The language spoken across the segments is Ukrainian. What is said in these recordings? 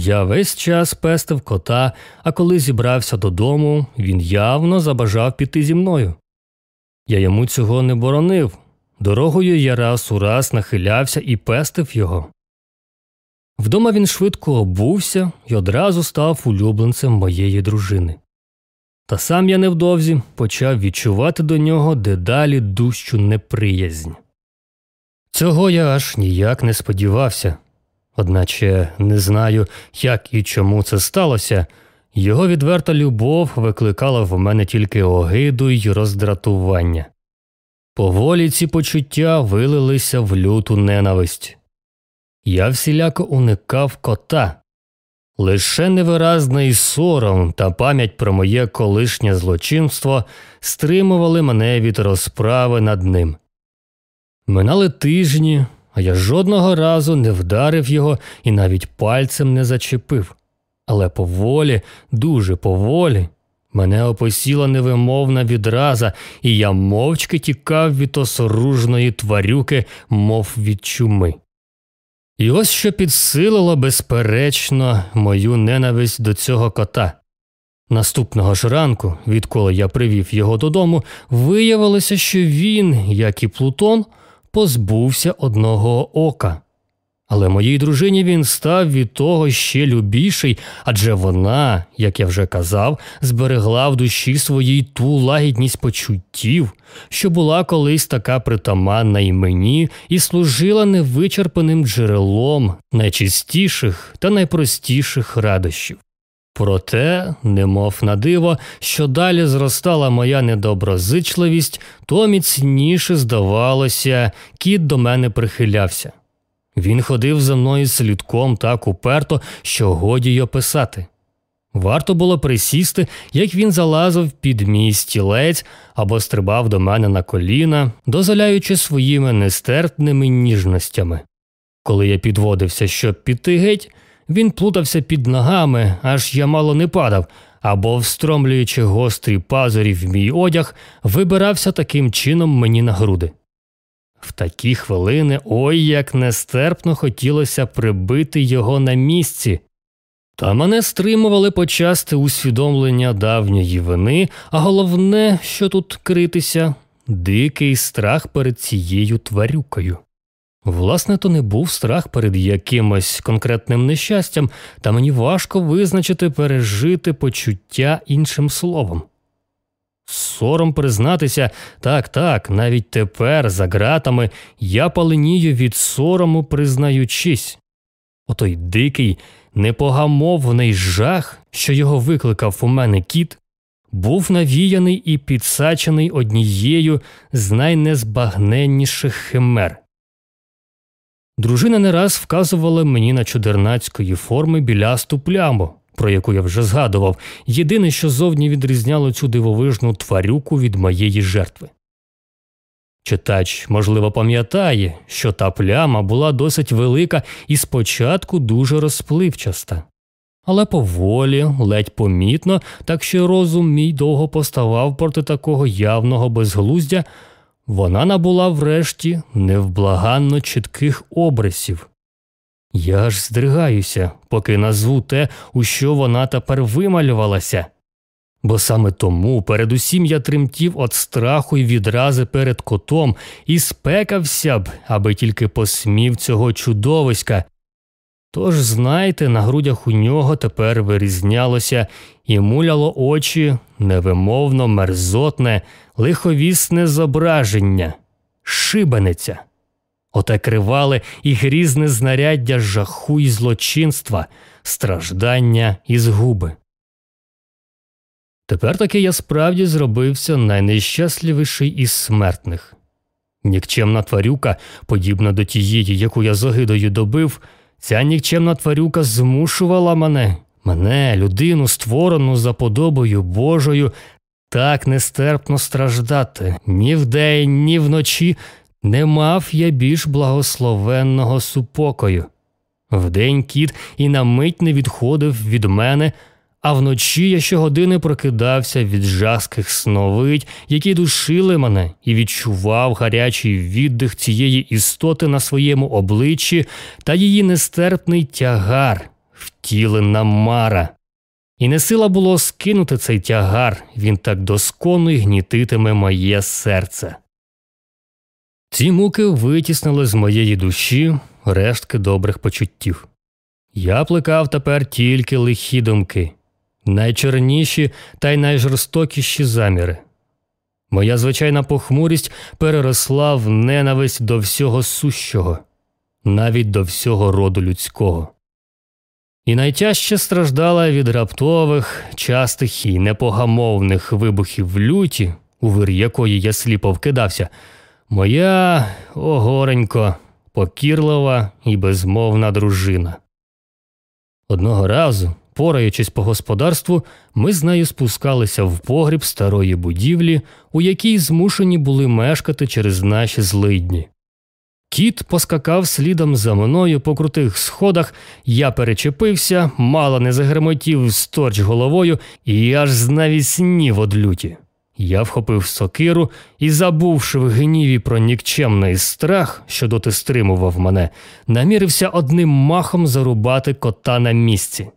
Я весь час пестив кота, а коли зібрався додому, він явно забажав піти зі мною. Я йому цього не боронив. Дорогою я раз у раз нахилявся і пестив його. Вдома він швидко обувся і одразу став улюбленцем моєї дружини. Та сам я невдовзі почав відчувати до нього дедалі дужчу неприязнь. Цього я аж ніяк не сподівався, одначе не знаю, як і чому це сталося. Його відверта любов викликала в мене тільки огиду й роздратування. Поволі ці почуття вилилися в люту ненависть. Я всіляко уникав кота. Лише невиразний сором та пам'ять про моє колишнє злочинство стримували мене від розправи над ним. Минали тижні, а я жодного разу не вдарив його і навіть пальцем не зачепив. Але поволі, дуже поволі, мене опосіла невимовна відраза, і я мовчки тікав від осоружної тварюки, мов від чуми. І ось що підсилило, безперечно, мою ненависть до цього кота. Наступного ж ранку, відколи я привів його додому, виявилося, що він, як і Плутон, позбувся одного ока. Але моїй дружині він став від того ще любіший, адже вона, як я вже казав, зберегла в душі своїй ту лагідність почуттів, що була колись така притаманна і мені, і служила невичерпаним джерелом найчистіших та найпростіших радощів. Проте, немов на диво, що далі зростала моя недоброзичливість, то міцніше здавалося, кіт до мене прихилявся. Він ходив за мною слідком так уперто, що годі й описати. Варто було присісти, як він залазив під мій стілець або стрибав до мене на коліна, дозволяючи своїми нестерпними ніжностями. Коли я підводився, щоб піти геть, він плутався під ногами, аж я мало не падав, або, встромлюючи гострі пазурі в мій одяг, вибирався таким чином мені на груди. В такі хвилини ой як нестерпно хотілося прибити його на місці. Та мене стримували почасти усвідомлення давньої вини, а головне, що тут критися, дикий страх перед цією тварюкою. Власне, то не був страх перед якимось конкретним нещастям, та мені важко визначити пережити почуття іншим словом. Сором признатися, так, так, навіть тепер, за ґратами, я паленію від сорому, признаючись. Отой дикий, непогамовний жах, що його викликав у мене кіт, був навіяний і підсачений однією з найнезбагненніших химер. Дружина не раз вказувала мені на чудернацької форми білясту пляму, про яку я вже згадував, єдине, що зовні відрізняло цю дивовижну тварюку від моєї жертви. Читач, можливо, пам'ятає, що та пляма була досить велика і спочатку дуже розпливчаста. Але поволі, ледь помітно, так що розум мій довго поставав проти такого явного безглуздя, вона набула врешті невблаганно чітких обрисів. Я аж здригаюся, поки назву те, у що вона тепер вималювалася. Бо саме тому передусім я тремтів від страху і відрази перед котом і спекався б, аби тільки посмів цього чудовиська. Тож, знайте, на грудях у нього тепер вирізнялося і муляло очі невимовно мерзотне, лиховісне зображення, шибениця. Оте кривале і грізне знаряддя жаху і злочинства, страждання і згуби. Тепер таки я справді зробився найнещасливіший із смертних. Нікчемна тварюка, подібна до тієї, яку я з огидою добив, ця нікчемна тварюка змушувала мене, мене, людину, створену за подобою Божою, так нестерпно страждати ні вдень, ні вночі не мав я більш благословенного супокою. Вдень кіт і на мить не відходив від мене, а вночі я щогодини прокидався від жаских сновидь, які душили мене, і відчував гарячий віддих цієї істоти на своєму обличчі та її нестерпний тягар, втілена мара. І не сила було скинути цей тягар, він так досконно гнітитиме моє серце. Ці муки витіснили з моєї душі рештки добрих почуттів. Я плекав тепер тільки лихі думки, найчорніші та й найжорстокіші заміри. Моя звичайна похмурість переросла в ненависть до всього сущого, навіть до всього роду людського. І найтяжче страждала від раптових, частих і непогамовних вибухів люті, у вир якої я сліпо вкидався, моя огоренько, покірлива і безмовна дружина. Одного разу, пораючись по господарству, ми з нею спускалися в погріб старої будівлі, у якій змушені були мешкати через наші злидні. Кіт поскакав слідом за мною по крутих сходах, я перечепився, мало не загремотів сторч головою і аж знавіснів од люті. Я вхопив сокиру і, забувши в гніві про нікчемний страх, що доти стримував мене, намірився одним махом зарубати кота на місці.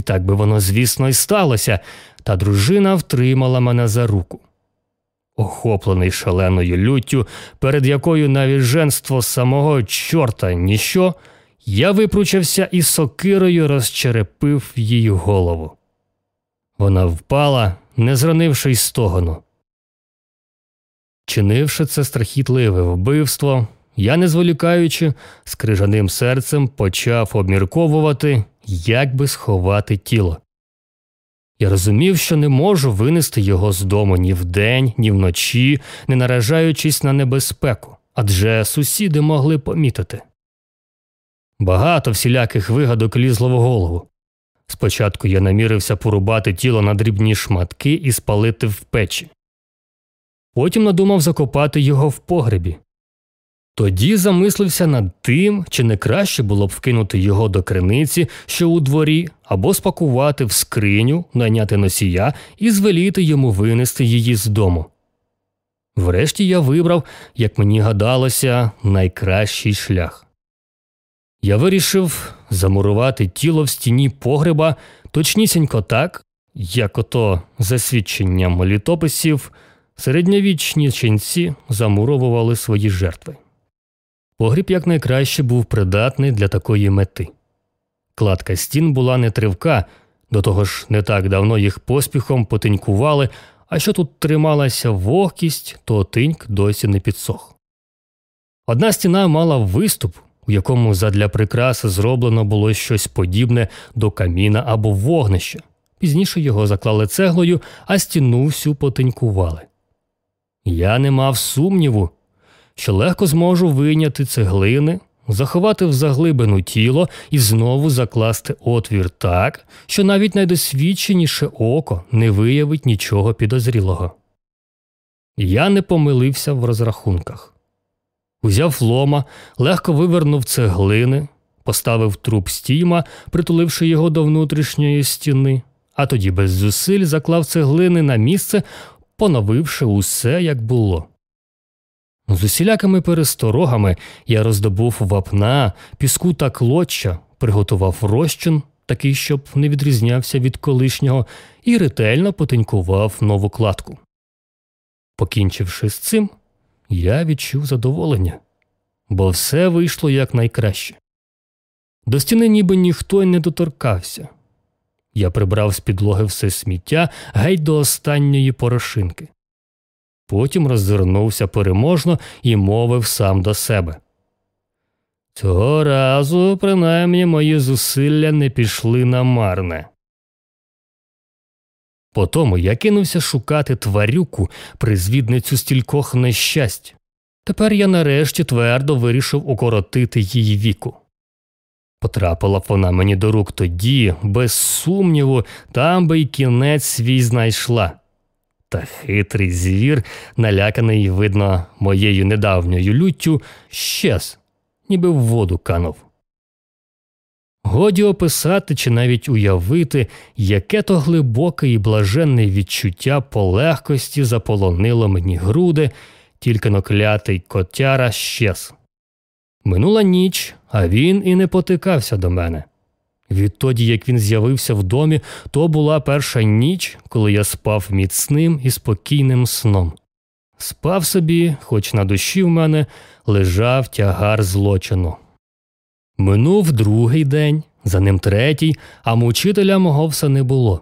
І так би воно, звісно, і сталося, та дружина втримала мене за руку. Охоплений шаленою люттю, перед якою навіть женство самого чорта ніщо, я випручався і сокирою розчерепив їй голову. Вона впала, не зранивши й стогону. Чинивши це страхітливе вбивство, я, не зволікаючи, з крижаним серцем почав обмірковувати, як би сховати тіло. Я розумів, що не можу винести його з дому ні вдень, ні вночі, не наражаючись на небезпеку, адже сусіди могли помітити. Багато всіляких вигадок лізло в голову. Спочатку я намірився порубати тіло на дрібні шматки і спалити в печі. Потім надумав закопати його в погребі. Тоді замислився над тим, чи не краще було б вкинути його до криниці, що у дворі, або спакувати в скриню, найняти носія і звеліти йому винести її з дому. Врешті я вибрав, як мені гадалося, найкращий шлях. Я вирішив замурувати тіло в стіні погреба точнісінько так, як ото за свідченням літописів середньовічні ченці замуровували свої жертви. Погріб якнайкраще був придатний для такої мети. Кладка стін була не тривка, до того ж не так давно їх поспіхом потинькували, а що тут трималася вогкість, то тиньк досі не підсох. Одна стіна мала виступ, у якому задля прикраси зроблено було щось подібне до каміна або вогнища. Пізніше його заклали цеглою, а стіну всю потинькували. Я не мав сумніву, що легко зможу вийняти цеглини, заховати в заглибину тіло і знову закласти отвір так, що навіть найдосвідченіше око не виявить нічого підозрілого. Я не помилився в розрахунках. Узяв лома, легко вивернув цеглини, поставив труп стійма, притуливши його до внутрішньої стіни, а тоді без зусиль заклав цеглини на місце, поновивши усе, як було. З усілякими пересторогами я роздобув вапна, піску та клоччя, приготував розчин, такий, щоб не відрізнявся від колишнього, і ретельно потенькував нову кладку. Покінчивши з цим, я відчув задоволення, бо все вийшло якнайкраще. До стіни ніби ніхто й не доторкався. Я прибрав з підлоги все сміття геть до останньої порошинки. Потім роззирнувся переможно і мовив сам до себе. Цього разу, принаймні, мої зусилля не пішли на марне. Потому я кинувся шукати тварюку, призвідницю стількох нещасть. Тепер я нарешті твердо вирішив укоротити її віку. Потрапила вона мені до рук тоді, без сумніву, там би й кінець свій знайшла. Та хитрий звір, наляканий, видно, моєю недавньою люттю, щез, ніби в воду канув. Годі описати чи навіть уявити, яке то глибоке і блаженне відчуття полегкості заполонило мені груди, тільки ноклятий котяра щез. Минула ніч, а він і не потикався до мене. Відтоді, як він з'явився в домі, то була перша ніч, коли я спав міцним і спокійним сном. Спав собі, хоч на душі в мене лежав тягар злочину. Минув другий день, за ним третій, а мучителя мого все не було.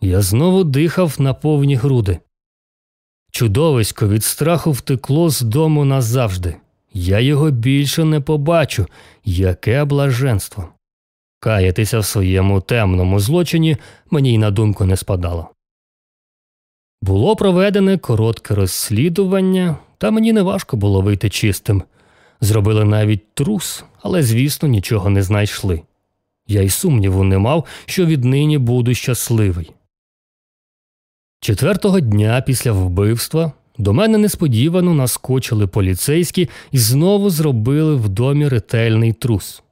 Я знову дихав на повні груди. Чудовисько від страху втекло з дому назавжди. Я його більше не побачу. Яке блаженство. Каятися в своєму темному злочині мені й на думку не спадало. Було проведене коротке розслідування, та мені не важко було вийти чистим. Зробили навіть трус, але, звісно, нічого не знайшли. Я й сумніву не мав, що віднині буду щасливий. Четвертого дня після вбивства до мене несподівано наскочили поліцейські і знову зробили в домі ретельний трус.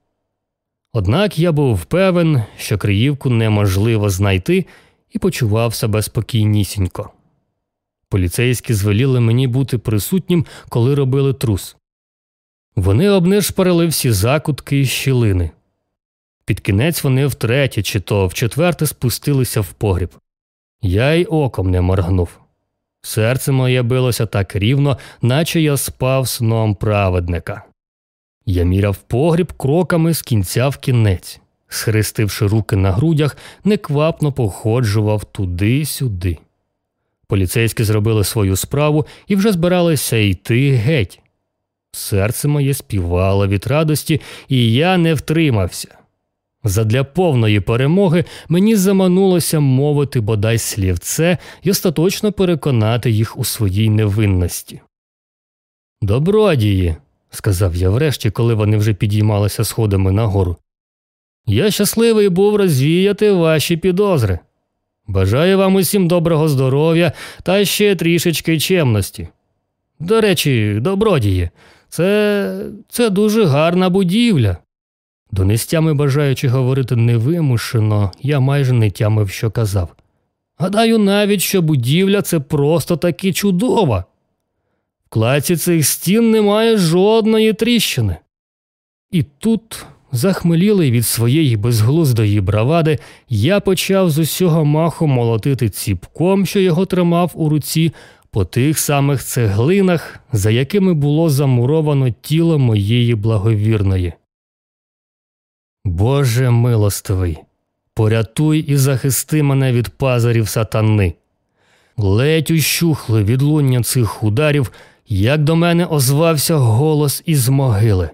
Однак я був певен, що Криївку неможливо знайти і почував себе спокійнісінько. Поліцейські звеліли мені бути присутнім, коли робили трус. Вони обнишпарили всі закутки і щілини. Під кінець вони втретє чи то вчетверте спустилися в погріб. Я й оком не моргнув. Серце моє билося так рівно, наче я спав сном праведника. Я міряв погріб кроками з кінця в кінець, схрестивши руки на грудях, неквапно походжував туди-сюди. Поліцейські зробили свою справу і вже збиралися йти геть. Серце моє співало від радості, і я не втримався. Задля повної перемоги мені заманулося мовити бодай слівце і остаточно переконати їх у своїй невинності. Добродії, сказав я врешті, коли вони вже підіймалися сходами нагору. Я щасливий був розвіяти ваші підозри. Бажаю вам усім доброго здоров'я та ще трішечки чемності. До речі, добродії, це це дуже гарна будівля. Донестями бажаючи говорити невимушено, я майже не тямив, що казав. Гадаю навіть, що будівля це просто таки чудова. Клаці цих стін немає жодної тріщини. І тут, захмелілий від своєї безглуздої бравади, я почав з усього маху молотити ціпком, що його тримав у руці, по тих самих цеглинах, за якими було замуровано тіло моєї благовірної. Боже милостивий, порятуй і захисти мене від пазарів сатани. Ледь ущухли відлуння цих ударів, як до мене озвався голос із могили.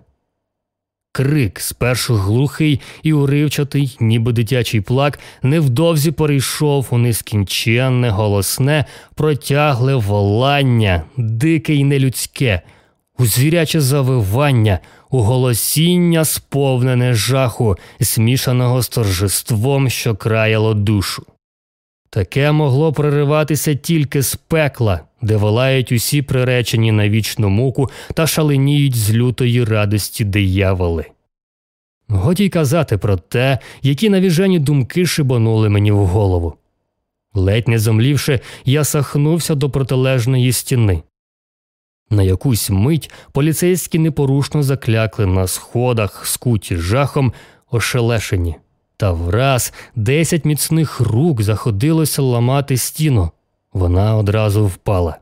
Крик, спершу глухий і уривчатий, ніби дитячий плак, невдовзі перейшов у нескінченне, голосне, протягле волання, дике й нелюдське, у звіряче завивання, у голосіння, сповнене жаху, змішаного з торжеством, що краяло душу. Таке могло прориватися тільки з пекла, де волають усі приречені на вічну муку та шаленіють з лютої радості дияволи. Годі й казати про те, які навіжені думки шибанули мені в голову. Ледь не зомлівши, я сахнувся до протилежної стіни. На якусь мить поліцейські непорушно заклякли на сходах, скуті жахом, ошелешені. Та враз десять міцних рук заходилося ламати стіну. Вона одразу впала.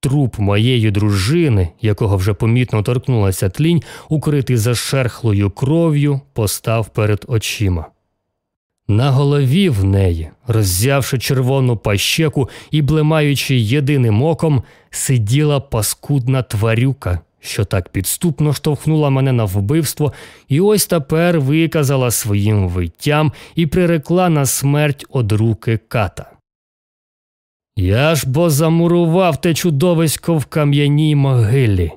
Труп моєї дружини, якого вже помітно торкнулася тлінь, укритий зашерхлою кров'ю, постав перед очима. На голові в неї, роззявши червону пащеку і блимаючи єдиним оком, сиділа паскудна тварюка, що так підступно штовхнула мене на вбивство, і ось тепер виказала своїм виттям і прирекла на смерть од руки ката. Я ж бо замурував те чудовисько в кам'яній могилі.